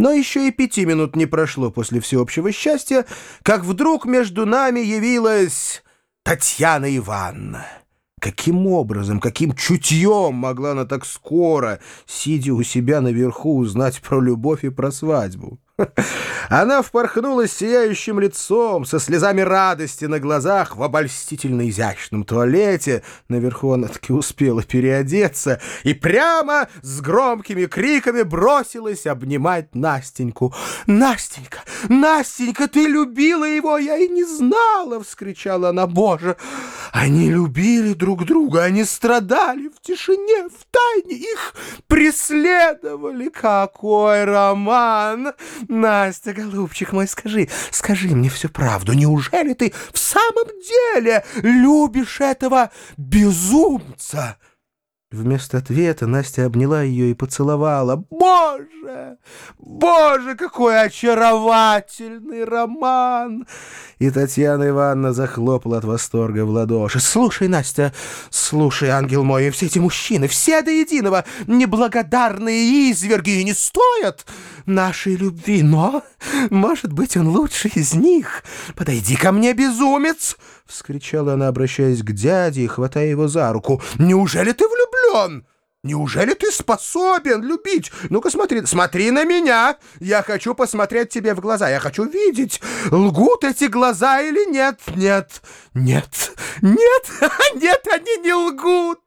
Но еще и пяти минут не прошло после всеобщего счастья, как вдруг между нами явилась Татьяна Ивановна. Каким образом, каким чутьем могла она так скоро, сидя у себя наверху, узнать про любовь и про свадьбу? Она впорхнула сияющим лицом, со слезами радости на глазах в обольстительно изящном туалете. Наверху она таки успела переодеться и прямо с громкими криками бросилась обнимать Настеньку. «Настенька! Настенька, ты любила его, я и не знала!» — вскричала она. «Боже! Они любили друг друга, они страдали в тишине, в тайне, их преследовали! Какой роман!» Настя, голубчик мой, скажи, скажи мне всю правду. Неужели ты в самом деле любишь этого безумца?» Вместо ответа Настя обняла ее и поцеловала. «Боже! Боже, какой очаровательный роман!» И Татьяна Ивановна захлопала от восторга в ладоши. «Слушай, Настя, слушай, ангел мой, все эти мужчины, все до единого, неблагодарные изверги не стоят нашей любви, но, может быть, он лучший из них. Подойди ко мне, безумец!» — вскричала она, обращаясь к дяде и хватая его за руку. «Неужели ты влюблен?» Влюблен? Неужели ты способен любить? Ну-ка смотри, смотри на меня. Я хочу посмотреть тебе в глаза. Я хочу видеть, лгут эти глаза или нет. Нет, нет, нет, нет, они не лгут.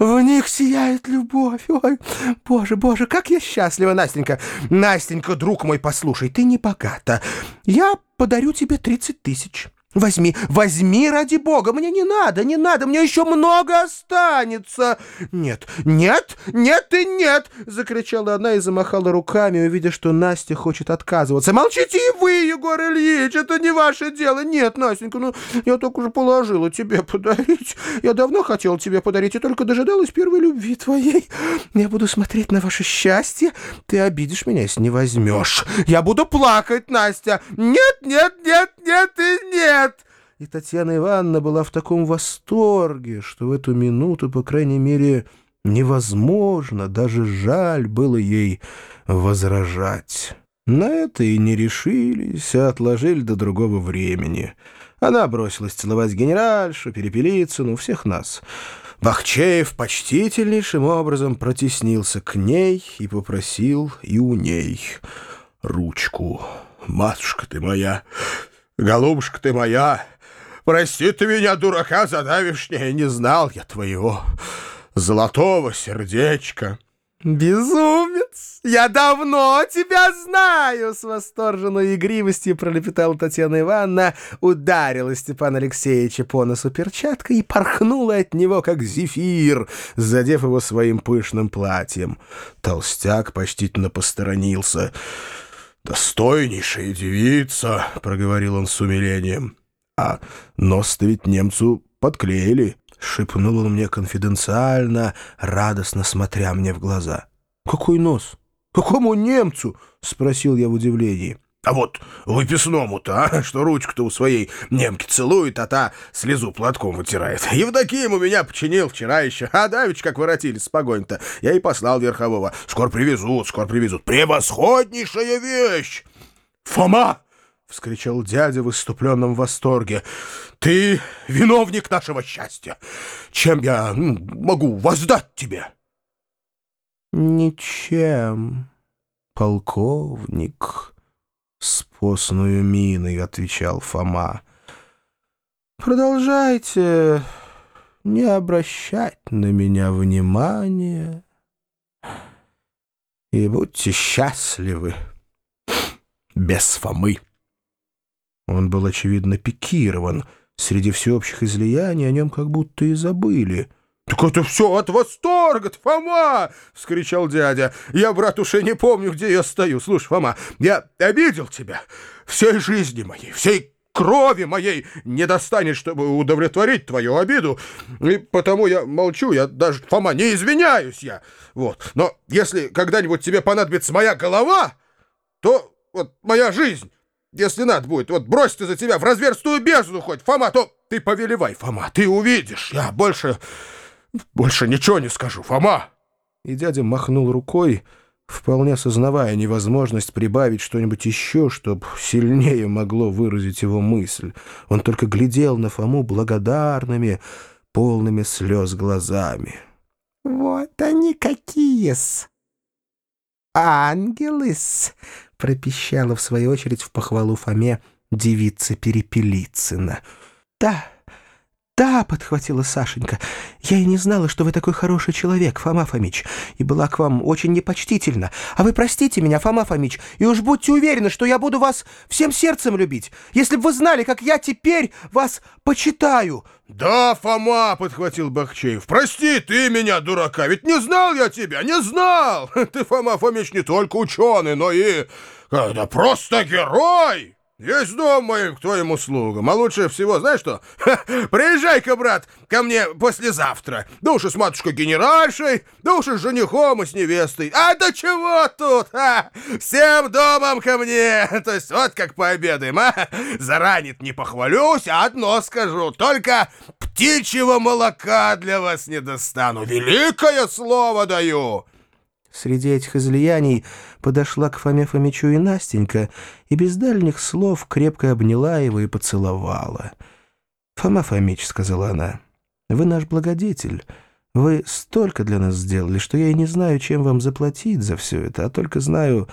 В них сияет любовь. Ой, боже, боже, как я счастлива, Настенька. Настенька, друг мой, послушай, ты не богата. Я подарю тебе 30 тысяч. Возьми, возьми ради бога, мне не надо, не надо, мне еще много останется. Нет, нет, нет и нет, закричала она и замахала руками, увидя, что Настя хочет отказываться. Молчите и вы, Егор Ильич, это не ваше дело. Нет, Настенька, ну я только уже положила тебе подарить. Я давно хотела тебе подарить и только дожидалась первой любви твоей. Я буду смотреть на ваше счастье. Ты обидишь меня, если не возьмешь. Я буду плакать, Настя. Нет, нет, нет, нет и нет нет!» И Татьяна Ивановна была в таком восторге, что в эту минуту, по крайней мере, невозможно, даже жаль было ей возражать. На это и не решились, а отложили до другого времени. Она бросилась целовать генеральшу, Перепелицыну, всех нас. Бахчеев почтительнейшим образом протеснился к ней и попросил и у ней ручку. «Матушка ты моя!» Голубушка ты моя, прости ты меня, дурака, за давешнее, не знал я твоего золотого сердечка. «Безумец! Я давно тебя знаю!» С восторженной игривостью пролепетала Татьяна Ивановна, ударила Степана Алексеевича по носу перчаткой и порхнула от него, как зефир, задев его своим пышным платьем. Толстяк почтительно посторонился — «Достойнейшая девица», — проговорил он с умилением. «А нос-то ведь немцу подклеили», — шепнул он мне конфиденциально, радостно смотря мне в глаза. «Какой нос? Какому немцу?» — спросил я в удивлении. А вот выписному-то, а, что ручку-то у своей немки целует, а та слезу платком вытирает. Евдоким у меня починил вчера еще, а давич как воротились с погонь-то. Я и послал верхового. Скоро привезут, скоро привезут. Превосходнейшая вещь! Фома! — вскричал дядя в выступленном восторге. «Ты виновник нашего счастья! Чем я могу воздать тебе?» «Ничем, полковник», с постную миной отвечал Фома. «Продолжайте не обращать на меня внимания и будьте счастливы без Фомы». Он был, очевидно, пикирован. Среди всеобщих излияний о нем как будто и забыли — «Так это все от восторга, Фома!» — вскричал дядя. «Я, брат, уж и не помню, где я стою. Слушай, Фома, я обидел тебя. Всей жизни моей, всей крови моей не достанет, чтобы удовлетворить твою обиду. И потому я молчу, я даже, Фома, не извиняюсь я. Вот. Но если когда-нибудь тебе понадобится моя голова, то вот моя жизнь, если надо будет, вот брось ты за тебя в разверстую бездну хоть, Фома, то ты повелевай, Фома, ты увидишь. Я больше... Больше ничего не скажу, Фома!» И дядя махнул рукой, Вполне сознавая невозможность прибавить что-нибудь еще, чтоб сильнее могло выразить его мысль, он только глядел на Фому благодарными, полными слез глазами. «Вот они какие-с! Ангелы-с!» — пропищала в свою очередь в похвалу Фоме девица Перепелицына. «Да!» «Да», — подхватила Сашенька, — «я и не знала, что вы такой хороший человек, Фома Фомич, и была к вам очень непочтительна. А вы простите меня, Фома Фомич, и уж будьте уверены, что я буду вас всем сердцем любить, если бы вы знали, как я теперь вас почитаю». «Да, Фома», — подхватил Бахчеев, — «прости ты меня, дурака, ведь не знал я тебя, не знал! Ты, Фома Фомич, не только ученый, но и... Да просто герой!» Есть дом моим к твоим услугам, а лучше всего, знаешь что? Приезжай-ка, брат, ко мне послезавтра. Да уж и с матушкой-генеральшей, да уж и с женихом и с невестой. А до чего тут, а? Всем домом ко мне. То есть вот как пообедаем, а? Заранит не похвалюсь, а одно скажу. Только птичьего молока для вас не достану. Великое слово даю. Среди этих излияний подошла к Фоме Фомичу и Настенька, и без дальних слов крепко обняла его и поцеловала. «Фома Фомич», — сказала она, — «вы наш благодетель. Вы столько для нас сделали, что я и не знаю, чем вам заплатить за все это, а только знаю,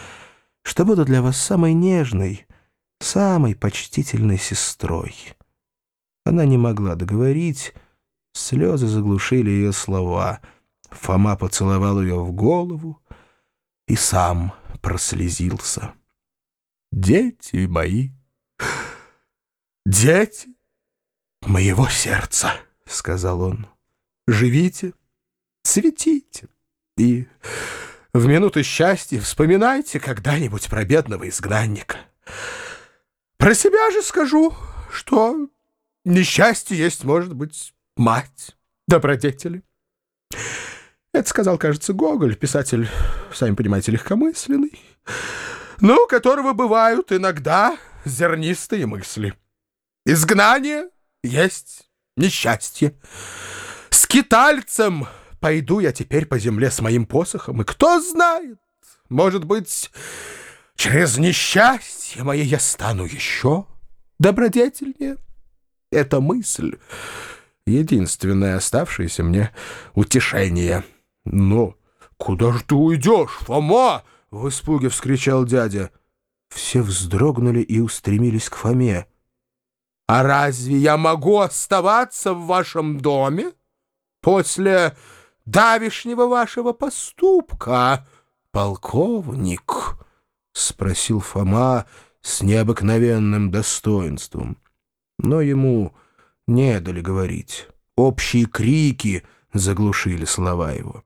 что буду для вас самой нежной, самой почтительной сестрой». Она не могла договорить, слезы заглушили ее слова — Фома поцеловал ее в голову и сам прослезился. «Дети мои, дети моего сердца», — сказал он, — «живите, цветите и в минуты счастья вспоминайте когда-нибудь про бедного изгнанника. Про себя же скажу, что несчастье есть, может быть, мать добродетели». Это сказал, кажется, Гоголь, писатель, сами понимаете, легкомысленный, но у которого бывают иногда зернистые мысли. Изгнание есть несчастье. Скитальцем пойду я теперь по земле с моим посохом, и кто знает, может быть, через несчастье мое я стану еще добродетельнее. Эта мысль — единственное оставшееся мне утешение — «Но куда же ты уйдешь, Фома?» — в испуге вскричал дядя. Все вздрогнули и устремились к Фоме. «А разве я могу оставаться в вашем доме после давишнего вашего поступка, полковник?» — спросил Фома с необыкновенным достоинством. Но ему не дали говорить. Общие крики заглушили слова его.